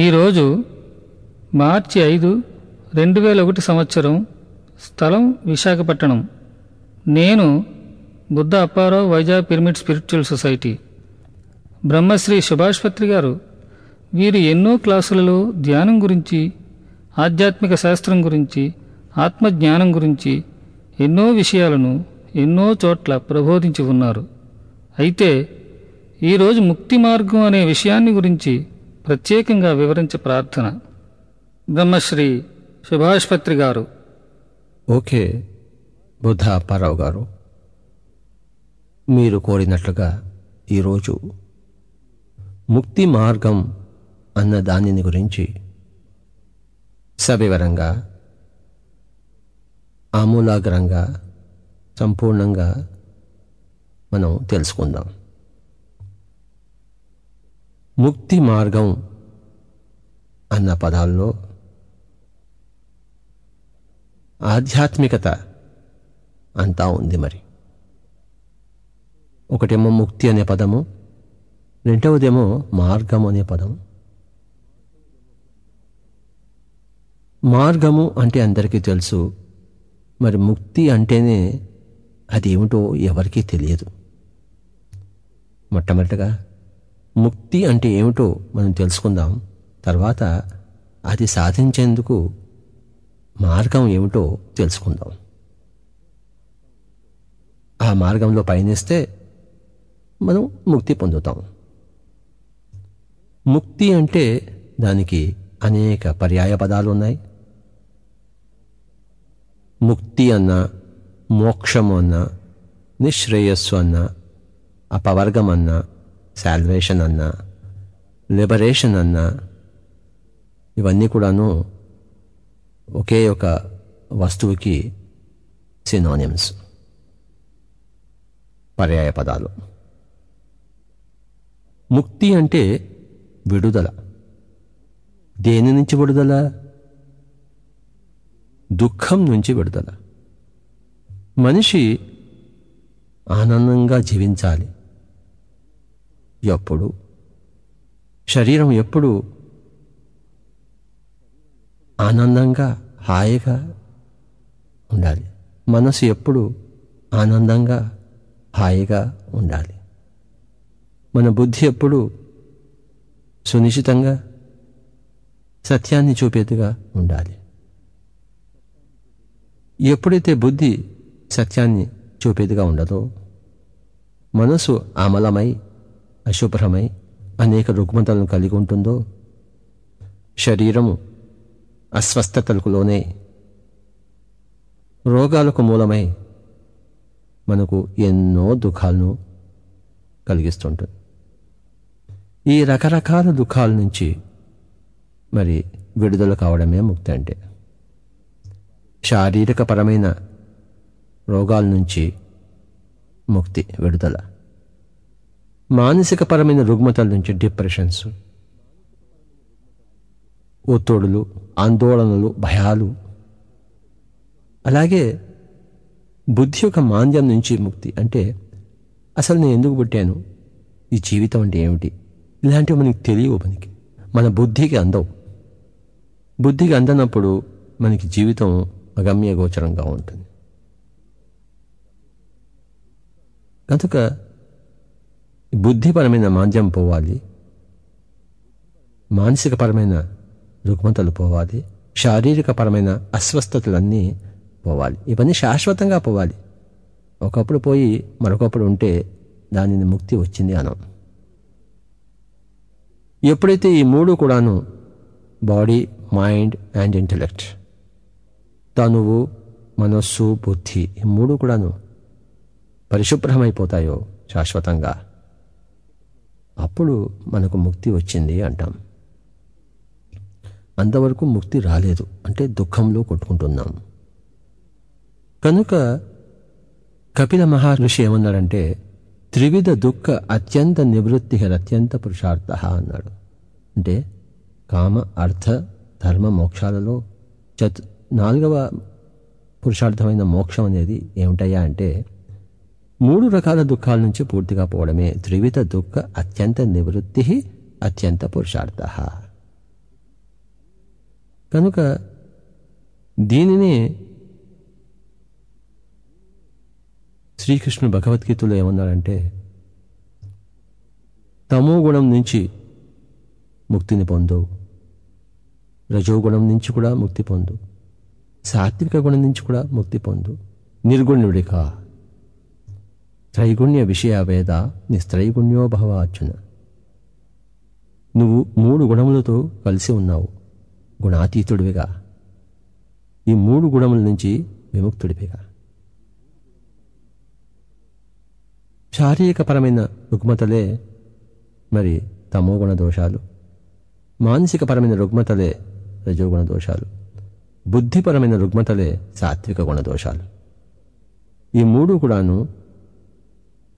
ఈరోజు మార్చి ఐదు రెండు వేల ఒకటి సంవత్సరం స్థలం విశాఖపట్నం. నేను Buddha Apparao Vizag pyramid spiritual society. Brahmashri Subhash Patri garu వీరు ఎన్నో క్లాసులలో ధ్యానం గురించి ఆధ్యాత్మిక శాస్త్రం గురించి ఆత్మజ్ఞానం గురించి ఎన్నో విషయాలను ఎన్నో చోట్ల ప్రబోధించి ఉన్నారు. అయితే ఈరోజు ముక్తి మార్గం అనే విషయాన్ని గురించి ప్రత్యేకంగా వివరించే ప్రార్థన. బ్రహ్మశ్రీ సుభాష్పత్రి గారు. ఓకే బుద్ధ అప్పారావు గారు. మీరు కోరినట్లుగా ఈరోజు ముక్తి మార్గం అన్న దానిని గురించి సవివరంగా ఆమూలాగ్రంగా సంపూర్ణంగా మనం తెలుసుకుందాం. ముక్తి మార్గం అన్న పదాల్లో ఆధ్యాత్మికత అంతా ఉంది మరి. ఒకటేమో ముక్తి అనే పదము రెండవదేమో మార్గం అనే పదం మార్గము అంటే అందరికీ తెలుసు మరి ముక్తి అంటేనే అది ఏమిటో ఎవరికీ తెలియదు. మొట్టమొదటగా ముక్తి అంటే ఏమిటో మనం తెలుసుకుందాం. తర్వాత అది సాధించేందుకు మార్గం ఏమిటో తెలుసుకుందాం. ఆ మార్గంలో పయనిస్తే మనం ముక్తి పొందుతాం. ముక్తి అంటే దానికి అనేక పర్యాయ పదాలు ఉన్నాయి. ముక్తి అన్న మోక్షము అన్న నిశ్రేయస్సు అన్న అపవర్గం అన్న శాల్వేషన్ అన్నా లిబరేషన్ అన్నా ఇవన్నీ కూడాను ఒకే ఒక వస్తువుకి సినోనిమ్స్ పర్యాయ పదాలు. ముక్తి అంటే విడుదల. దేని నుంచి విడుదల? దుఃఖం నుంచి విడుదల. మనిషి ఆనందంగా జీవించాలి. ఎప్పుడు? శరీరం ఎప్పుడు ఆనందంగా హాయిగా ఉండాలి? మనసు ఎప్పుడు ఆనందంగా హాయిగా ఉండాలి? మన బుద్ధి ఎప్పుడు సునిశ్చితంగా సత్యాన్ని చూపేదిగా ఉండాలి? ఎప్పుడైతే బుద్ధి సత్యాన్ని చూపేదిగా ఉండదో మనసు అమలమై అశుభ్రమై అనేక రుగ్మతలను కలిగి ఉంటుందో? శరీరము అస్వస్థతలకు లోనే రోగాలకు మూలమై మనకు ఎన్నో దుఃఖాలను కలిగిస్తుంటుంది. ఈ రకరకాల దుఃఖాల నుంచి మరి విడుదల కావడమే ముక్తి అంటే. శారీరకపరమైన రోగాల నుంచి ముక్తి విడుదల. మానసికపరమైన రుగ్మతల నుంచి డిప్రెషన్స్ ఒత్తిడులు ఆందోళనలు భయాలు అలాగే బుద్ధి యొక్క మాంద్యం నుంచి ముక్తి. అంటే అసలు నేను ఎందుకు పుట్టాను? ఈ జీవితం అంటే ఏమిటి? ఇలాంటివి మనకి తెలియవు మనకి. మన బుద్ధికి అందవు. బుద్ధికి అందనప్పుడు మనకి జీవితం అగమ్య గోచరంగా ఉంటుంది. కనుక బుద్ధిపరమైన మాంద్యం పోవాలి. మానసికపరమైన రుగ్మతలు పోవాలి. శారీరకపరమైన అస్వస్థతలన్నీ పోవాలి. ఇవన్నీ శాశ్వతంగా పోవాలి. ఒకప్పుడు పోయి మరొకప్పుడు ఉంటే దానిని ముక్తి వచ్చింది అనం. ఎప్పుడైతే ఈ మూడు కూడాను బాడీ మైండ్ అండ్ ఇంటలెక్ట్ తనువు మనస్సు బుద్ధి ఈ మూడు కూడాను పరిశుభ్రమైపోతాయో శాశ్వతంగా. అప్పుడు మనకు ముక్తి వచ్చింది అంటాం. అంతవరకు ముక్తి రాలేదు అంటే దుఃఖంలో కొట్టుకుంటున్నాం. కనుక కపిల మహర్షి ఏమన్నాడంటే త్రివిధ దుఃఖ అత్యంత నివృత్తి అత్యంత పురుషార్థ అన్నాడు. అంటే కామ అర్థ ధర్మ మోక్షాలలో చతు నాలుగవ పురుషార్థమైన మోక్షం అనేది ఏమిటయ్యా అంటే మూడు రకాల దుఃఖాల నుంచి పూర్తిగా పోవడమే త్రివిధ దుఃఖ అత్యంత నివృత్తి అత్యంత పురుషార్థ. కనుక దీనినే శ్రీకృష్ణుడు భగవద్గీతలో ఏమన్నాడంటే తమో గుణం నుంచి ముక్తిని పొందు రజోగుణం నుంచి కూడా ముక్తి పొందు సాత్విక గుణం నుంచి కూడా ముక్తి పొందు నిర్గుణ్యుడిక త్రైగుణ్య విషయ వేద నిస్త్రైగుణ్యో అర్జున. నువ్వు మూడు గుణములతో కలిసి ఉన్నావు గుణాతీతుడివిగా. ఈ మూడు గుణముల నుంచి విముక్తుడివిగా. శారీరకపరమైన రుగ్మతలే మరి తమోగుణ దోషాలు. మానసికపరమైన రుగ్మతలే రజోగుణ దోషాలు. బుద్ధిపరమైన రుగ్మతలే సాత్విక గుణ దోషాలు. ఈ మూడు కూడాను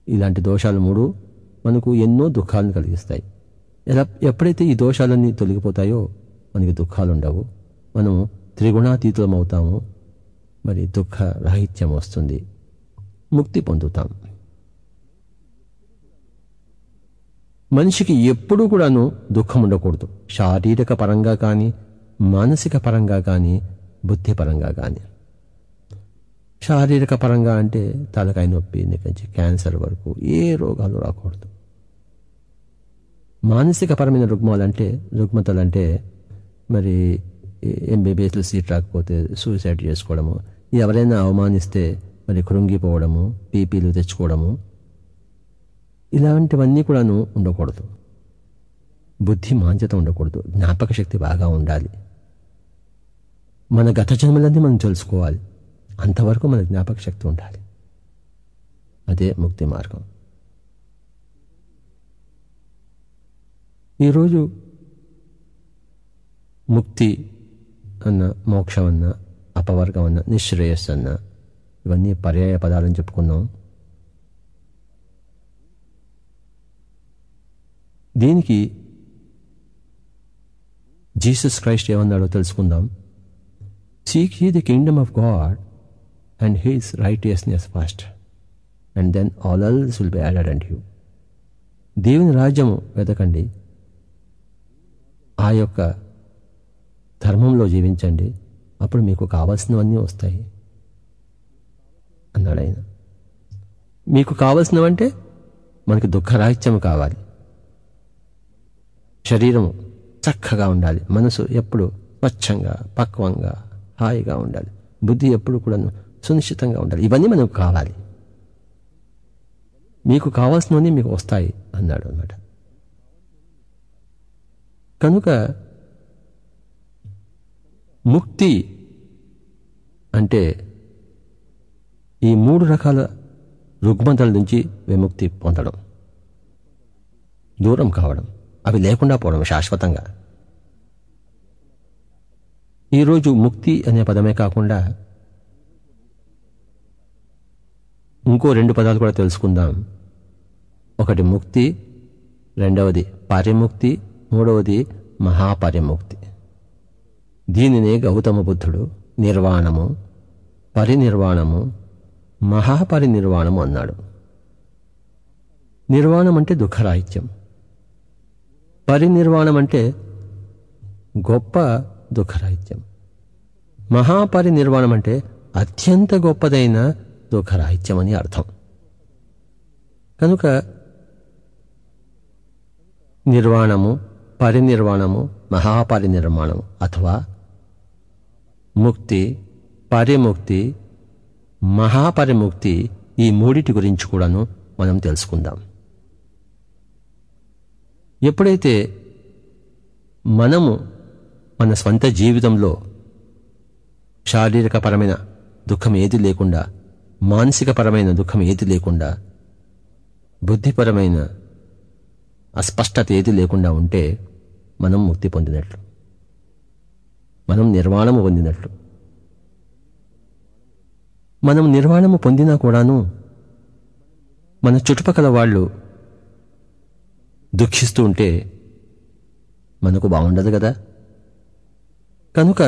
ఇలాంటి దోషాలు మూడు మనకు ఎన్నో దుఃఖాలను కలిగిస్తాయి. ఎలా ఎప్పుడైతే ఈ దోషాలన్నీ తొలగిపోతాయో మనకి దుఃఖాలు ఉండవు మనం త్రిగుణాతీతులం అవుతాము మరి దుఃఖ రాహిత్యం వస్తుంది. ముక్తి పొందుతాం. మనిషికి ఎప్పుడూ కూడాను దుఃఖం ఉండకూడదు శారీరక పరంగా కానీ మానసిక పరంగా కానీ బుద్ధిపరంగా కానీ. శారీరక పరంగా అంటే తలకాయ నొప్పి నుంచి క్యాన్సర్ వరకు ఏ రోగాలు రాకూడదు. మానసిక పరమైన రుగ్మాలు అంటే రుగ్మతలు అంటే మరి ఎంబీబీఎస్లో సీట్ రాకపోతే సూసైడ్ చేసుకోవడము ఎవరైనా అవమానిస్తే మరి కృంగిపోవడము పీపీలు తెచ్చుకోవడము ఇలాంటివన్నీ కూడాను ఉండకూడదు. బుద్ధి మాంద్యత ఉండకూడదు. జ్ఞాపక శక్తి బాగా ఉండాలి. మన గత జన్మలన్నీ మనం తెలుసుకోవాలి. అంతవరకు మన జ్ఞాపక శక్తి ఉండాలి. అదే ముక్తి మార్గం. ఈరోజు ముక్తి అన్న మోక్షం అన్న అపవర్గం అన్న నిశ్రేయస్ అన్న ఇవన్నీ పర్యాయ పదాలని చెప్పుకున్నాం. దీనికి జీసస్ క్రైస్ట్ ఏమన్నాడో తెలుసుకుందాం. Seek he the kingdom of God and his righteousness first and then all else will be added and you దేవుని రాజ్యము వెతకండి. ఆ యొక్క ధర్మంలో జీవించండి. అప్పుడు మీకు కావాల్సినవన్నీ వస్తాయి. అన్నాడు ఆయన. మీకు కావలసినవంటే మనకి దుఃఖరాహిత్యం కావాలి. శరీరము చక్కగా ఉండాలి. మనసు ఎప్పుడు స్వచ్ఛంగా పక్వంగా హాయిగా ఉండాలి. బుద్ధి ఎప్పుడు కూడా సునిశ్చితంగా ఉండాలి ఇవన్నీ మనకు కావాలి మీకు కావాల్సినవన్నీ మీకు వస్తాయి అన్నాడు అనమాట కనుక ముక్తి అంటే ఈ మూడు రకాల రుగ్మతల నుంచి విముక్తి పొందడం దూరం కావడం అవి లేకుండా పోవడం శాశ్వతంగా ఈరోజు ముక్తి అనే పదమే కాకుండా ఇంకో రెండు పదాలు కూడా తెలుసుకుందాం. ఒకటి ముక్తి రెండవది పరిముక్తి మూడవది మహాపరిముక్తి. దీనినే గౌతమ బుద్ధుడు నిర్వాణము పరినిర్వాణము మహాపరినిర్వాణము అన్నాడు. నిర్వాణం అంటే దుఃఖరాహిత్యం. పరినిర్వాణం అంటే గొప్ప దుఃఖరాహిత్యం. మహాపరినిర్వాణం అంటే అత్యంత గొప్పదైన దుఃఖరాహిత్యం అని అర్థం కనుక నిర్వాణము పరినిర్వాణము మహాపరినిర్మాణము అథవా ముక్తి పరిముక్తి మహాపరిముక్తి ఈ మూడిటి గురించి కూడాను మనం తెలుసుకుందాం ఎప్పుడైతే మనము మన స్వంత జీవితంలో శారీరకపరమైన దుఃఖం ఏది లేకుండా మానసికపరమైన దుఃఖం ఏది లేకుండా బుద్ధిపరమైన అస్పష్టత ఏది లేకుండా ఉంటే మనం ముక్తి పొందినట్లు మనం నిర్వాణము పొందినట్లు. మనం నిర్వాణము పొందినా కూడాను మన చుట్టుపక్కల వాళ్ళు దుఃఖిస్తూ ఉంటే మనకు బాగుండదు కదా? కనుక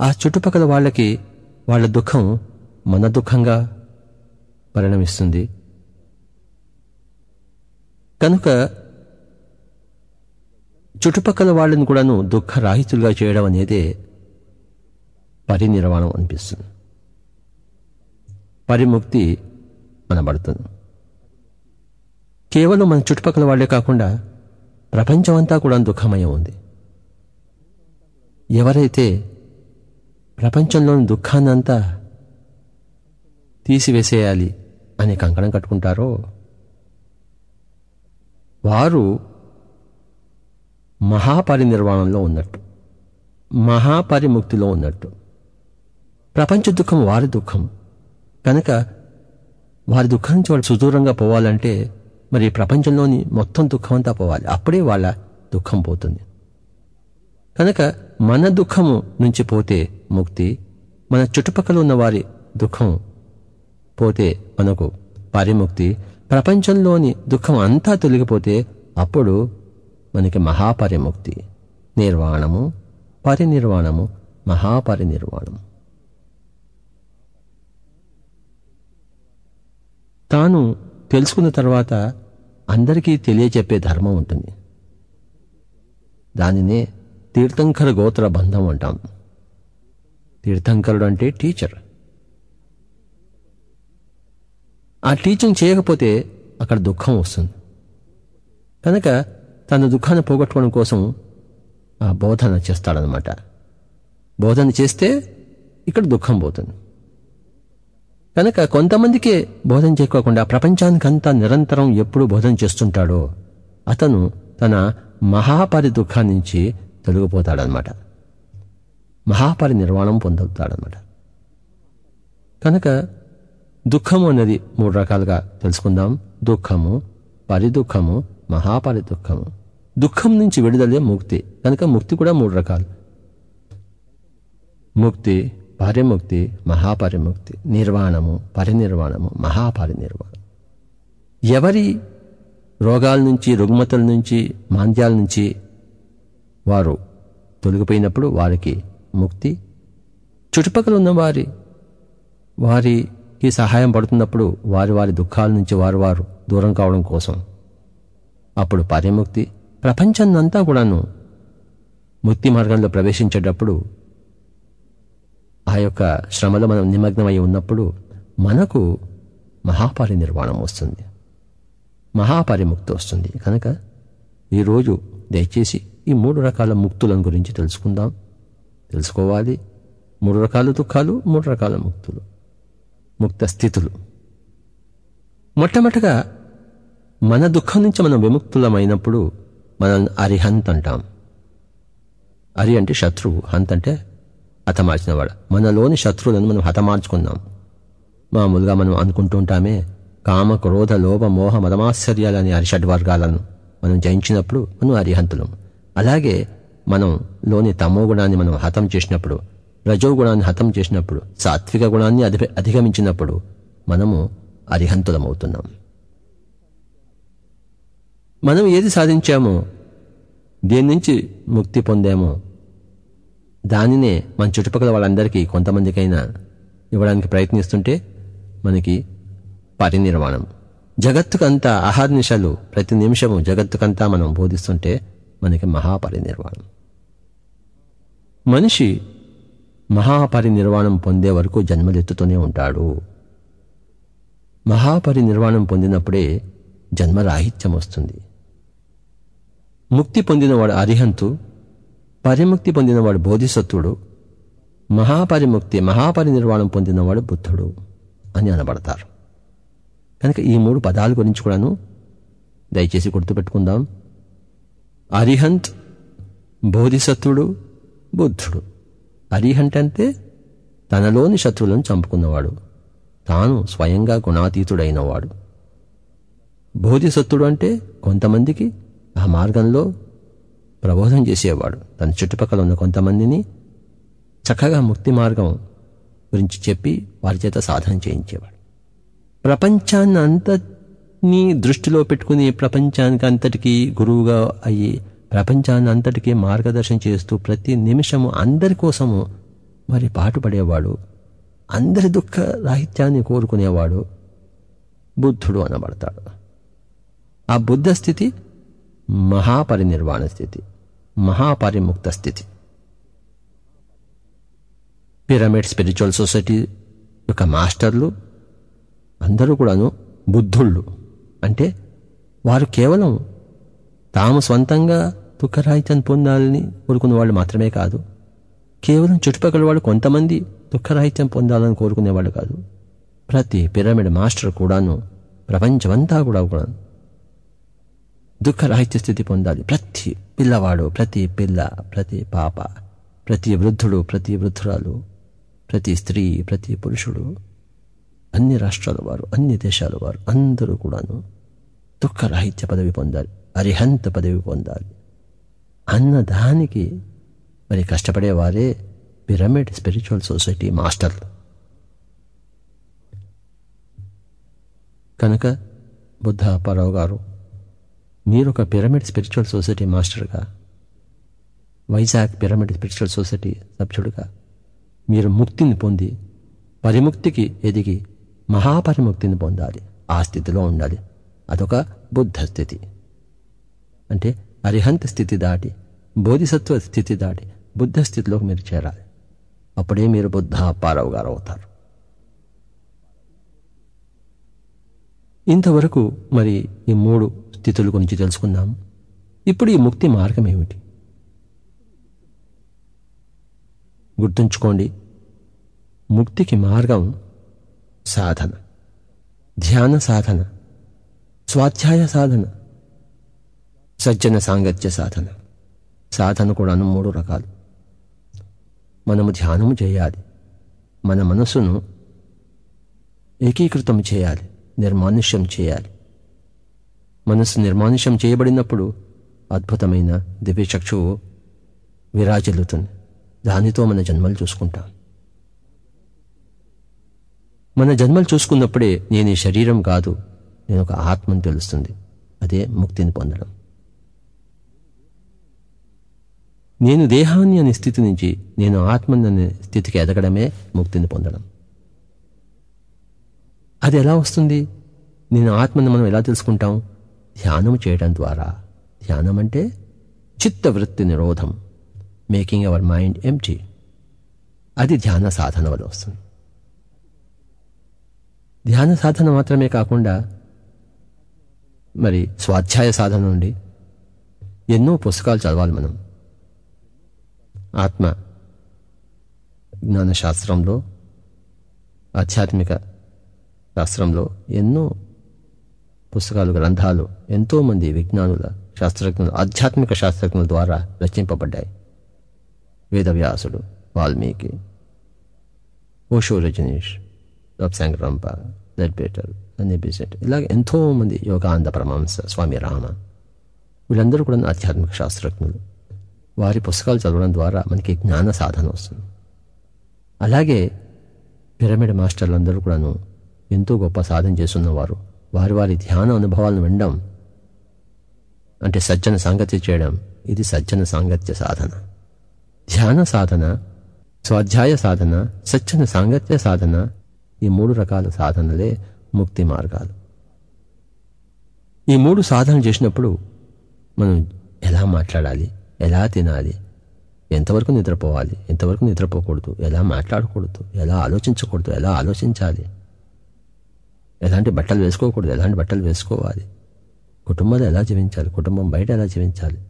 ఆ చుట్టుపక్కల వాళ్ళకి వాళ్ళ దుఃఖం మన దుఃఖంగా పరిణమిస్తుంది. కనుక చుట్టుపక్కల వాళ్ళని కూడాను దుఃఖరాహితులుగా చేయడం అనేదే పరినిర్వాణం అనిపిస్తుంది. పరిముక్తి అనబడుతుంది. కేవలం మన చుట్టుపక్కల వాళ్ళే కాకుండా ప్రపంచమంతా కూడా దుఃఖమయం ఉంది. ఎవరైతే ప్రపంచంలోని దుఃఖాన్నంతా తీసివేసేయాలి అని కంకణం కట్టుకుంటారో? వారు మహాపరినిర్వాణంలో ఉన్నట్టు మహాపరిముక్తిలో ఉన్నట్టు. ప్రపంచ దుఃఖం వారి దుఃఖం. కనుక వారి దుఃఖం నుంచి వాళ్ళు సుదూరంగా పోవాలంటే మరి ప్రపంచంలోని మొత్తం దుఃఖం అంతా పోవాలి. అప్పుడే వాళ్ళ దుఃఖం పోతుంది. కనుక మన దుఃఖము నుంచి పోతే ముక్తి మన చుట్టుపక్కల ఉన్న వారి దుఃఖం పోతే మనకు పరిముక్తి ప్రపంచంలోని దుఃఖం అంతా తొలగిపోతే అప్పుడు మనకి మహాపరిముక్తి. నిర్వాణము పరినిర్వాణము మహాపరినిర్వాణము. తాను తెలుసుకున్న తర్వాత అందరికీ తెలియచెప్పే ధర్మం ఉంటుంది. దానినే తీర్థంకర గోత్ర బంధం అంటాం. తీర్థంకరుడు అంటే టీచర్. ఆ టీచింగ్ చేయకపోతే అక్కడ దుఃఖం వస్తుంది. కనుక తన దుఃఖాన్ని పోగొట్టుకోవడం కోసం ఆ బోధన చేస్తాడనమాట బోధన చేస్తే ఇక్కడ దుఃఖం పోతుంది. కనుక కొంతమందికే బోధన చేయకోకుండా ప్రపంచానికంతా నిరంతరం ఎప్పుడు బోధన చేస్తుంటాడో అతను తన మహాపరి దుఃఖాన్ని నుంచి తొలగిపోతాడనమాట మహాపరి నిర్వాణం పొందుతాడనమాట కనుక దుఃఖము అనేది మూడు రకాలుగా తెలుసుకుందాం. దుఃఖము పరిదుఃఖము మహాపరి దుఃఖము దుఃఖం నుంచి విడుదలే ముక్తి. కనుక ముక్తి కూడా మూడు రకాలు. ముక్తి పరిముక్తి మహాపరిముక్తి నిర్వాణము పరినిర్వాణము మహాపరినిర్వాణం. ఎవరి రోగాల నుంచి రుగ్మతల నుంచి మాంద్యాల నుంచి వారు తొలగిపోయినప్పుడు వారికి ముక్తి. చుట్టుపక్కల ఉన్న వారి ఈ సహాయం పడుతున్నప్పుడు వారి వారి దుఃఖాల నుంచి వారు వారు దూరం కావడం కోసం. అప్పుడు పరిముక్తి ప్రపంచాన్నంతా కూడాను ముక్తి మార్గంలో ప్రవేశించేటప్పుడు ఆ యొక్క శ్రమలో మనం నిమగ్నమై ఉన్నప్పుడు మనకు మహాపరినిర్వాణం వస్తుంది. మహాపరిముక్తి వస్తుంది. కనుక ఈరోజు దయచేసి ఈ మూడు రకాల ముక్తులను గురించి తెలుసుకుందాం. తెలుసుకోవాలి. మూడు రకాల దుఃఖాలు మూడు రకాల ముక్తులు. ముక్త స్థితులు. మొట్టమొదటగా మన దుఃఖం నుంచి మనం విముక్తులమైనప్పుడు మనం అరిహంత్ అంటాం. అరి అంటే శత్రువు హంత్ అంటే హతమార్చినవాడు. మనలోని శత్రువులను మనం హతమార్చుకున్నాం. మామూలుగా మనం అనుకుంటూ ఉంటామే కామ క్రోధ లోభ మోహ మదమాశ్చర్యాలని అరిషడ్ వర్గాలను మనం జయించినప్పుడు మనం అరిహంతులం. అలాగే మనం లోని తమో గుణాన్ని మనం హతం చేసినప్పుడు రజోగుణాన్ని హతం చేసినప్పుడు సాత్విక గుణాన్ని అధి అధిగమించినప్పుడు మనము అరిహంతులమవుతున్నాం. మనం ఏది సాధించామో దేని నుంచి ముక్తి పొందామో దానినే మన చుట్టుపక్కల వాళ్ళందరికీ కొంతమందికైనా ఇవ్వడానికి ప్రయత్నిస్తుంటే మనకి పరినిర్వాణం. జగత్తుకంతా అహర్నిశలు ప్రతి నిమిషము జగత్తుకంతా మనం బోధిస్తుంటే మనకి మహాపరినిర్వాణం. మనిషి మహాపరినిర్వాణం పొందే వరకు జన్మలెత్తుతూనే ఉంటాడు. మహాపరినిర్వాణం పొందినప్పుడే జన్మరాహిత్యం వస్తుంది. ముక్తి పొందినవాడు అరిహంతు పరిముక్తి పొందినవాడు బోధిసత్వుడు మహాపరిముక్తి మహాపరినిర్వాణం పొందినవాడు బుద్ధుడు అని అనబడతారు. కనుక ఈ మూడు పదాల గురించి కూడాను దయచేసి గుర్తుపెట్టుకుందాం. అరిహంత్ బోధిసత్వుడు బుద్ధుడు. అరిహంట్ అంటే తనలోని శత్రువులను చంపుకున్నవాడు. తాను స్వయంగా గుణాతీతుడైనవాడు. బోధిసత్తుడు అంటే కొంతమందికి ఆ మార్గంలో ప్రబోధం చేసేవాడు. తన చుట్టుపక్కల ఉన్న కొంతమందిని చక్కగా ముక్తి మార్గం గురించి చెప్పి వారి చేత సాధన చేయించేవాడు. ప్రపంచాన్ని అంతని దృష్టిలో పెట్టుకుని ప్రపంచానికి అంతటికీ గురువుగా అయ్యి ప్రపంచాన్ని అంతటికీ మార్గదర్శనం చేస్తూ ప్రతి నిమిషము అందరి కోసము మరి పాటుపడేవాడు అందరి దుఃఖ రాహిత్యాన్ని కోరుకునేవాడు బుద్ధుడు అనబడతాడు. ఆ బుద్ధ స్థితి మహాపరినిర్వాణ స్థితి మహాపరిముక్త స్థితి. పిరమిడ్ స్పిరిచువల్ సొసైటీ యొక్క మాస్టర్లు అందరూ కూడాను బుద్ధుళ్ళు. అంటే వారు కేవలం తాము స్వంతంగా దుఃఖరాహిత్యం పొందాలని కోరుకునే వాళ్ళు మాత్రమే కాదు కేవలం చుట్టుపక్కల వాళ్ళు కొంతమంది దుఃఖరాహిత్యం పొందాలని కోరుకునేవాళ్ళు కాదు. ప్రతి పిరమిడ్ మాస్టర్ కూడాను ప్రపంచమంతా కూడా కూడా దుఃఖరాహిత్య స్థితి పొందాలి. ప్రతి పిల్లవాడు ప్రతి పిల్ల ప్రతి పాప ప్రతి వృద్ధుడు ప్రతి వృద్ధురాలు ప్రతి స్త్రీ ప్రతి పురుషుడు అన్ని రాష్ట్రాల వారు అన్ని దేశాల వారు అందరూ కూడాను దుఃఖరాహిత్య పదవి పొందాలి. అరిహంత పదవి పొందాలి. అన్న దానికి మరి కష్టపడేవారే పిరమిడ్ స్పిరిచువల్ సొసైటీ మాస్టర్లు కనుక బుద్ధ అప్పారావు గారు మీరు ఒక పిరమిడ్ స్పిరిచువల్ సొసైటీ మాస్టర్గా వైజాగ్ పిరమిడ్ స్పిరిచువల్ సొసైటీ సభ్యుడుగా మీరు ముక్తిని పొంది పరిముక్తికి ఎదిగి మహాపరిముక్తిని పొందాలి. ఆ స్థితిలో ఉండాలి. అదొక బుద్ధ స్థితి. అంటే అరిహంత స్థితి దాటి బోధిసత్వ స్థితి దాటి బుద్ధ స్థితిలోకి మీరు చేరాలి. అప్పుడే మీరు బుద్ధ అప్పారావు గారు అవుతారు. ఇంతవరకు మరి ఈ మూడు స్థితుల గురించి తెలుసుకున్నాం ఇప్పుడు ఈ ముక్తి మార్గం ఏమిటి? గుర్తుంచుకోండి ముక్తికి మార్గం సాధన ధ్యాన సాధన స్వాధ్యాయ సాధన సజ్జన సాంగత్య సాధన. సాధన కూడాను మూడు రకాలు. మనము ధ్యానము చేయాలి. మన మనసును ఏకీకృతం చేయాలి. నిర్మానుష్యం చేయాలి. మనస్సు నిర్మానుష్యం చేయబడినప్పుడు అద్భుతమైన దివ్యచక్షువు విరాజిల్లుతుంది. దానితో మన జన్మలు చూసుకుంటాం. మన జన్మలు చూసుకున్నప్పుడే నేను ఈ శరీరం కాదు నేను ఒక ఆత్మని తెలుస్తుంది. అదే ముక్తిని పొందడం. నేను దేహాన్ని అనే స్థితి నుంచి నేను ఆత్మని అనే స్థితికి ఎదగడమే ముక్తిని పొందడం. అది ఎలా వస్తుంది? నేను ఆత్మని మనం ఎలా తెలుసుకుంటాం? ధ్యానం చేయడం ద్వారా. ధ్యానం అంటే చిత్తవృత్తి నిరోధం. మేకింగ్ అవర్ మైండ్ ఎంటీ అది ధ్యాన సాధన వల్ల వస్తుంది. ధ్యాన సాధన మాత్రమే కాకుండా మరి స్వాధ్యాయ సాధన నుండి ఎన్నో పుస్తకాలు చదవాలి మనం. ఆత్మ. జ్ఞానశాస్త్రంలో ఆధ్యాత్మిక శాస్త్రంలో ఎన్నో పుస్తకాలు గ్రంథాలు ఎంతోమంది విజ్ఞానుల శాస్త్రజ్ఞులు ఆధ్యాత్మిక శాస్త్రజ్ఞుల ద్వారా రచింపబడ్డాయి. వేదవ్యాసుడు వాల్మీకి ఓషో రజనీష్ రబ్సాంగరంప లెడ్బేటర్ అన్ని బిసెట్ ఇలాగ ఎంతోమంది యోగానంద పరమహంస స్వామి రామ వీళ్ళందరూ కూడా ఆధ్యాత్మిక శాస్త్రజ్ఞులు. వారి పుస్తకాలు చదవడం ద్వారా మనకి జ్ఞాన సాధన వస్తుంది. అలాగే పిరమిడ్ మాస్టర్లందరూ కూడాను ఎంతో గొప్ప సాధన చేస్తున్నవారు. వారి వారి ధ్యాన అనుభవాలను వినడం అంటే సజ్జన సాంగత్య చేయడం ఇది సజ్జన సాంగత్య సాధన. ధ్యాన సాధన స్వాధ్యాయ సాధన సజ్జన సాంగత్య సాధన ఈ మూడు రకాల సాధనలే ముక్తి మార్గాలు. ఈ మూడు సాధనలు చేసినప్పుడు మనం ఎలా మాట్లాడాలి? ఎలా తినాలి? ఎంతవరకు నిద్రపోవాలి? ఎంతవరకు నిద్రపోకూడదు? ఎలా మాట్లాడకూడదు? ఎలా ఆలోచించకూడదు? ఎలా ఆలోచించాలి? ఎలాంటి బట్టలు వేసుకోకూడదు? ఎలాంటి బట్టలు వేసుకోవాలి? కుటుంబంలో ఎలా జీవించాలి? కుటుంబం బయట ఎలా జీవించాలి?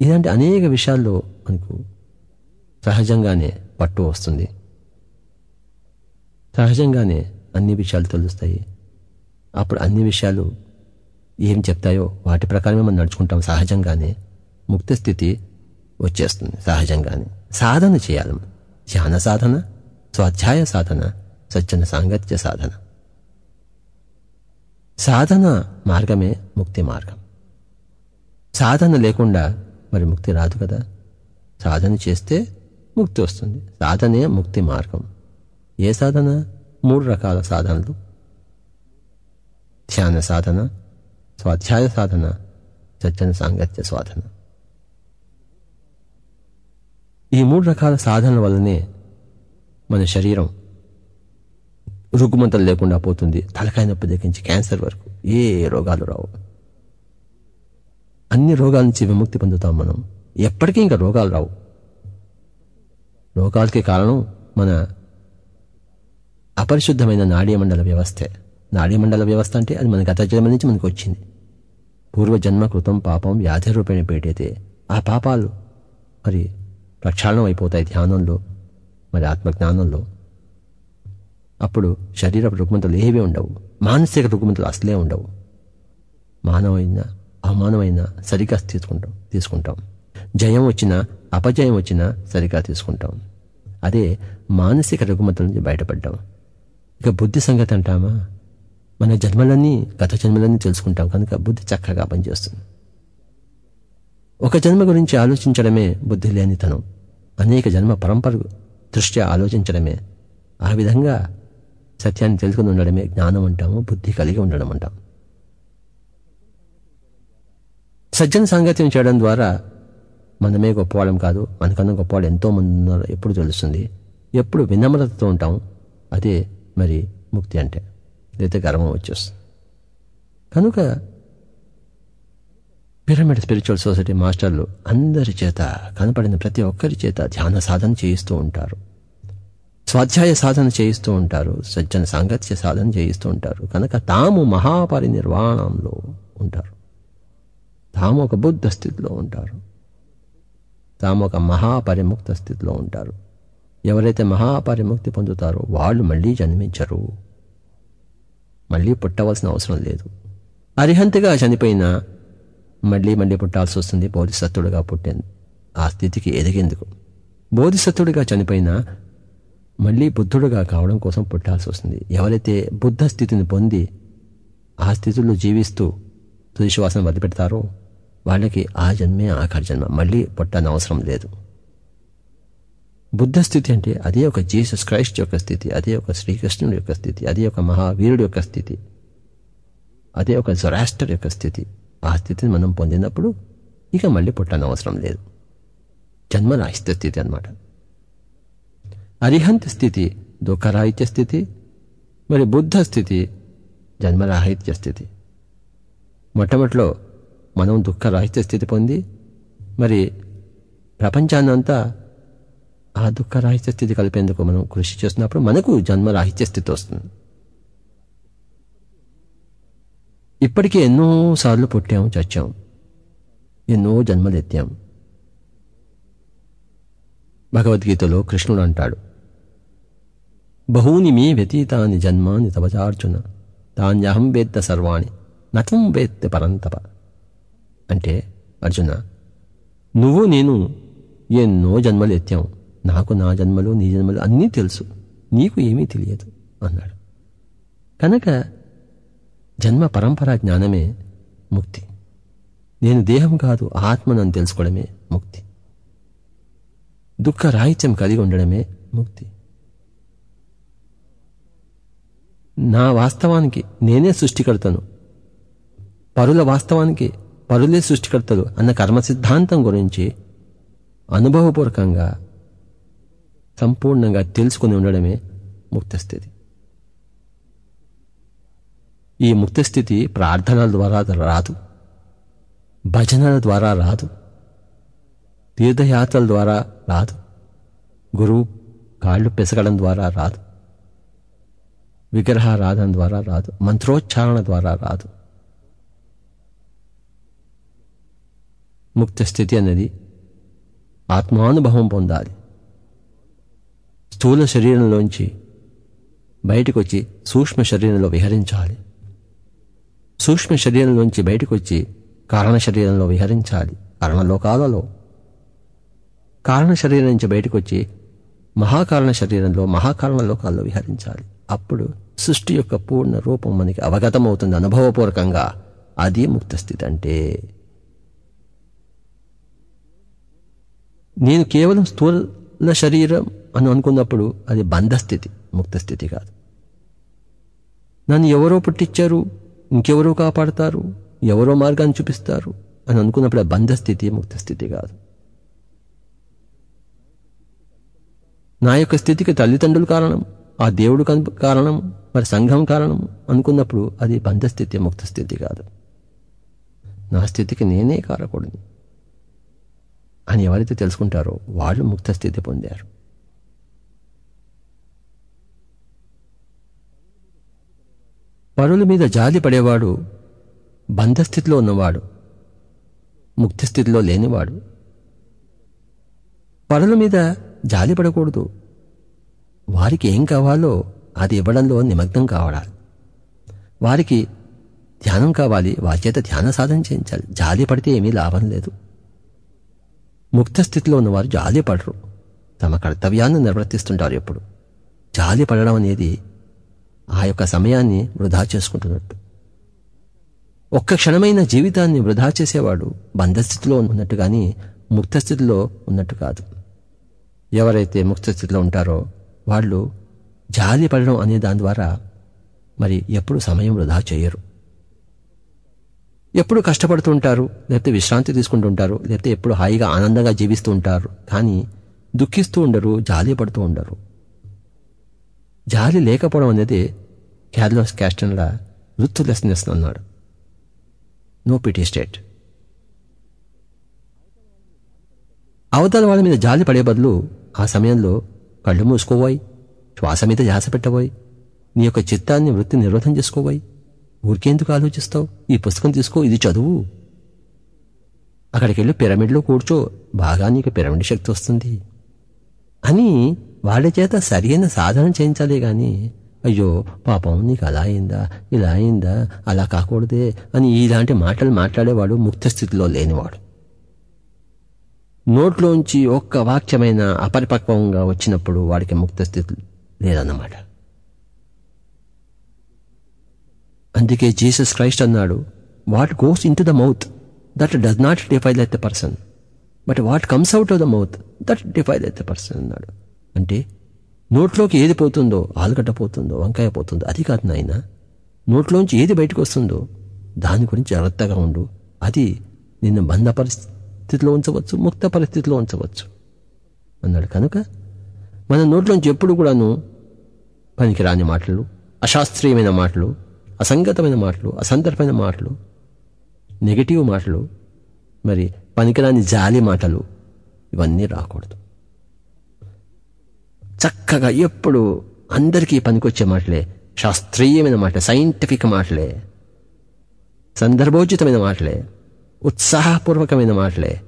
ఇలాంటి అనేక విషయాల్లో మనకు సహజంగానే పట్టు వస్తుంది. సహజంగానే అన్ని విషయాలు తెలుస్తాయి. అప్పుడు అన్ని విషయాలు ఏం చెప్తాయో వాటి ప్రకారమే మనం నడుచుకుంటాం సహజంగానే. ముక్తస్థితి వచ్చేస్తుంది సహజంగానే. సాధన చేయాలి ధ్యాన సాధన స్వాధ్యాయ సాధన సజ్జన సాంగత్య సాధన. సాధన మార్గమే ముక్తి మార్గం. సాధన లేకుండా మరి ముక్తి రాదు కదా. సాధన చేస్తే ముక్తి వస్తుంది. సాధనే ముక్తి మార్గం. ఏ సాధన? మూడు రకాల సాధనలు. ధ్యాన సాధన స్వాధ్యాయ సాధన సజ్జన సాంగత్య సాధన. ఈ మూడు రకాల సాధనల వల్లనే మన శరీరం రుగ్మతలు లేకుండా పోతుంది. తలకాయ నొప్పి దగ్గరించి క్యాన్సర్ వరకు ఏ రోగాలు రావు. అన్ని రోగాల నుంచి విముక్తి పొందుతాం మనం. ఎప్పటికీ ఇంకా రోగాలు రావు. రోగాలకి కారణం మన అపరిశుద్ధమైన నాడీమండల వ్యవస్థే. నాడీమండల వ్యవస్థ అంటే అది మన గత జన్మ నుంచి మనకు వచ్చింది. పూర్వజన్మ కృతం పాపం వ్యాధి రూపేణ పేటైతే ఆ పాపాలు మరి ప్రక్షాళనం అయిపోతాయి ధ్యానంలో మరి ఆత్మజ్ఞానంలో. అప్పుడు శరీర రుగ్మతలు ఏవీ ఉండవు. మానసిక రుగ్మతలు అసలే ఉండవు. మానవైన అవమానమైన సరిగా తీసుకుంటాం తీసుకుంటాం. జయం వచ్చినా అపజయం వచ్చినా సరిగా తీసుకుంటాం. అదే మానసిక రుగ్మతల నుంచి బయటపడ్డాం. ఇక బుద్ధి సంగతి అంటామా? మన జన్మలన్నీ గత జన్మలన్నీ తెలుసుకుంటాం. కనుక బుద్ధి చక్కగా పనిచేస్తుంది. ఒక జన్మ గురించి ఆలోచించడమే బుద్ధి లేనితనం. అనేక జన్మ పరంపర దృష్ట్యా ఆలోచించడమే. ఆ విధంగా సత్యాన్ని తెలుసుకుని ఉండడమే జ్ఞానం అంటాము బుద్ధి కలిగి ఉండడం అంటాం. సజ్జన సాంగత్యం చేయడం ద్వారా మనమే గొప్పవాళ్ళం కాదు మనకన్నా గొప్పవాళ్ళు ఎంతో మంది ఉన్నారు ఎప్పుడు తెలుస్తుంది. ఎప్పుడు వినమ్రతతో ఉంటాం అదే మరి ముక్తి అంటే. ఇదైతే గర్వం వచ్చేస్తుంది. కనుక పిరమిడ్ స్పిరిచువల్ సొసైటీ మాస్టర్లు అందరి చేత కనపడిన ప్రతి ఒక్కరి చేత ధ్యాన సాధన చేయిస్తూ ఉంటారు. స్వాధ్యాయ సాధన చేయిస్తూ ఉంటారు సజ్జన సాంగత్య సాధన చేయిస్తూ ఉంటారు. కనుక తాము మహాపరినిర్వాణంలో ఉంటారు. తాము ఒక బుద్ధ స్థితిలో ఉంటారు. తాము ఒక మహాపరిముక్త స్థితిలో ఉంటారు. ఎవరైతే మహాపరిముక్తి పొందుతారో వాళ్ళు మళ్ళీ జన్మించరు. మళ్ళీ పుట్టవలసిన అవసరం లేదు. అరిహంతగా చనిపోయినా మళ్ళీ మళ్ళీ పుట్టాల్సి వస్తుంది. బోధిసత్తుడుగా పుట్టింది ఆ స్థితికి ఎదిగేందుకు. బోధిసత్తుడిగా చనిపోయినా మళ్ళీ బుద్ధుడుగా కావడం కోసం పుట్టాల్సి వస్తుంది. ఎవరైతే బుద్ధ స్థితిని పొంది ఆ స్థితుల్లో జీవిస్తూ తుదిశ్వాసం వదిలిపెడతారో వాళ్ళకి ఆ జన్మే ఆఖరి జన్మ. మళ్ళీ పుట్టని అవసరం లేదు. బుద్ధ స్థితి అంటే అదే ఒక జీసస్ క్రైస్ట్ యొక్క స్థితి అదే ఒక శ్రీకృష్ణుడి యొక్క స్థితి అదే ఒక మహావీరుడి యొక్క స్థితి అదే ఒక జొరాస్టర్ యొక్క స్థితి. ఆ స్థితిని మనం పొందినప్పుడు ఇక మళ్ళీ పుట్టని అవసరం లేదు. జన్మరాహిత స్థితి అన్నమాట. అరిహంత స్థితి దుఃఖరాహిత్య స్థితి మరి బుద్ధ స్థితి జన్మరాహిత్య స్థితి మొట్టమొదటిలో మనం దుఃఖరాహిత్య స్థితి పొంది మరి ప్రపంచాన్నంతా ఆ దుఃఖరాహిత్య స్థితి కలిపేందుకు మనం కృషి చేస్తున్నప్పుడు మనకు జన్మరాహిత్య స్థితి వస్తుంది. ఇప్పటికే ఎన్నోసార్లు పుట్టాం చచ్చాం. ఎన్నో జన్మలు ఎత్తాం భగవద్గీతలో కృష్ణుడు అంటాడు బహూని మే వ్యతీతాని జన్మాని తవచార్జున తాన్యహం వేత్త సర్వాణి నతం వేత్త పరంతప. అంటే అర్జున నువ్వు నేను ఎన్నో జన్మలు ఎత్తాం నాకు నా జన్మలు నీ జన్మలు అన్నీ తెలుసు. నీకు ఏమీ తెలియదు. అన్నాడు. కనుక జన్మ పరంపరా జ్ఞానమే ముక్తి. నేను దేహం కాదు ఆత్మనని తెలుసుకోవడమే ముక్తి. దుఃఖ రాహిత్యం కలిగి ఉండడమే ముక్తి. నా వాస్తవానికి నేనే సృష్టికర్తను. పరుల వాస్తవానికి పరులే సృష్టికర్తలు అన్న కర్మ సిద్ధాంతం గురించి అనుభవపూర్వకంగా సంపూర్ణంగా తెలుసుకుని ఉండడమే ముక్తస్థితి. ఈ ముక్తస్థితి ప్రార్థనల ద్వారా రాదు భజనల ద్వారా రాదు తీర్థయాత్రల ద్వారా రాదు గురువు కాళ్ళు పెసగడం ద్వారా రాదు విగ్రహారాధన ద్వారా రాదు మంత్రోచ్చారణ ద్వారా రాదు. ముక్త స్థితి అనేది ఆత్మానుభవం పొందాలి. స్థూల శరీరంలోంచి బయటకు వచ్చి సూక్ష్మ శరీరంలో విహరించాలి. సూక్ష్మ శరీరంలోంచి బయటకు వచ్చి కారణ శరీరంలో విహరించాలి. కారణలోకాలలో. కారణ శరీరం నుంచి బయటకు వచ్చి మహాకారణ శరీరంలో మహాకారణ లోకాల్లో విహరించాలి. అప్పుడు సృష్టి యొక్క పూర్ణ రూపం మనకి అవగతమవుతుంది అనుభవపూర్వకంగా. అది ముక్త స్థితి అంటే. నేను కేవలం స్థూల శరీరం అని అనుకున్నప్పుడు అది బంధస్థితి ముక్త స్థితి కాదు. నన్ను ఎవరో పుట్టించారు ఇంకెవరో కాపాడతారు? ఎవరో మార్గాన్ని చూపిస్తారు? అని అనుకున్నప్పుడు ఆ బంధస్థితి ముక్త స్థితి కాదు. నా యొక్క స్థితికి తల్లిదండ్రులు కారణం ఆ దేవుడు కన్- కారణం మరి సంఘం కారణం అనుకున్నప్పుడు అది బంధస్థితి ముక్త స్థితి కాదు. నా స్థితికి నేనే కారకూడదు. అని ఎవరైతే తెలుసుకుంటారో వాళ్ళు ముక్త స్థితి పొందారు. పరుల మీద జాలి పడేవాడు బంధస్థితిలో ఉన్నవాడు ముక్తిస్థితిలో లేనివాడు. పరుల మీద జాలి పడకూడదు. వారికి ఏం కావాలో అది ఇవ్వడంలో నిమగ్నం కావడాలి. వారికి ధ్యానం కావాలి వారి చేత ధ్యాన సాధన చేయించాలి. జాలి పడితే ఏమీ లాభం లేదు. ముక్త స్థితిలో ఉన్నవారు జాలి పడరు. తమ కర్తవ్యాన్ని నిర్వర్తిస్తుంటారు ఎప్పుడు. జాలి పడడం అనేది ఆ యొక్క సమయాన్ని వృధా చేసుకుంటున్నట్టు. ఒక్క క్షణమైన జీవితాన్ని వృధా చేసేవాడు బంధస్థితిలో ఉన్నట్టు కానీ ముక్తస్థితిలో ఉన్నట్టు కాదు. ఎవరైతే ముక్త స్థితిలో ఉంటారో వాళ్ళు జాలి పడడం అనే దాని ద్వారా మరి ఎప్పుడు సమయం వృధా చేయరు. ఎప్పుడు కష్టపడుతూ ఉంటారు లేకపోతే విశ్రాంతి తీసుకుంటూ ఉంటారు లేకపోతే ఎప్పుడు హాయిగా ఆనందంగా జీవిస్తూ ఉంటారు కానీ దుఃఖిస్తూ ఉండరు జాలి పడుతూ ఉండరు. జాలి లేకపోవడం అనేది క్యార్లోస్ క్యాస్టన్లా వృత్తులెస్నెస్ అన్నాడు. నో పిటీ స్టేట్ అవతల వాళ్ళ మీద జాలి పడే బదులు ఆ సమయంలో కళ్ళు మూసుకోబోయి శ్వాస మీద ధ్యాస పెట్టబోయి నీ యొక్క చిత్తాన్ని వృత్తి నిరోధం చేసుకోబోయి ఊరికేందుకు ఆలోచిస్తావు? ఈ పుస్తకం తీసుకో ఇది చదువు. అక్కడికి వెళ్ళి పిరమిడ్లో కూర్చో బాగా నీకు పిరమిడ్ శక్తి వస్తుంది. అని వాళ్ళ చేత సరైన సాధన చేయించాలి గాని అయ్యో పాపం నీకు అలా అయిందా ఇలా అయిందా అలా కాకూడదే అని ఇలాంటి మాటలు మాట్లాడేవాడు ముక్త స్థితిలో లేనివాడు. నోట్లోంచి ఒక్క వాక్యమైన అపరిపక్వంగా వచ్చినప్పుడు వాడికి ముక్త స్థితి లేదన్నమాట. అందుకే జీసస్ క్రైస్ట్ అన్నాడు what goes into the mouth that does not defileth the person but what comes out of the mouth that defileth the person అన్నాడు. అంటే నోట్లోకి ఏది పోతుందో ఆలుగడ్డ పోతుందో వంకాయ పోతుందో అది కాదు నాయన. నోట్లోంచి ఏది బయటకు వస్తుందో దాని గురించి జాగ్రత్తగా ఉండు. అది నిన్ను బంధ పరిస్థితిలో ఉంచవచ్చు ముక్త పరిస్థితిలో ఉంచవచ్చు. అన్నాడు కనుక మన నోట్లోంచి ఎప్పుడు కూడాను పనికిరాని మాటలు అశాస్త్రీయమైన మాటలు అసంగతమైన మాటలు అసందర్భమైన మాటలు నెగటివ్ మాటలు మరి పనికిరాని జాలి మాటలు ఇవన్నీ రాకూడదు. చక్కగా ఎప్పుడు అందరికీ పనికొచ్చే మాటలే శాస్త్రీయమైన మాటలే సైంటిఫిక్ మాటలే సందర్భోచితమైన మాటలే ఉత్సాహపూర్వకమైన మాటలే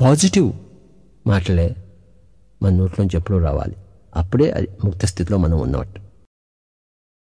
పాజిటివ్ మాటలే మన నోట్లోంచి ఎప్పుడూ రావాలి. అప్పుడే అది ముక్త స్థితిలో మనం ఉన్నట్టు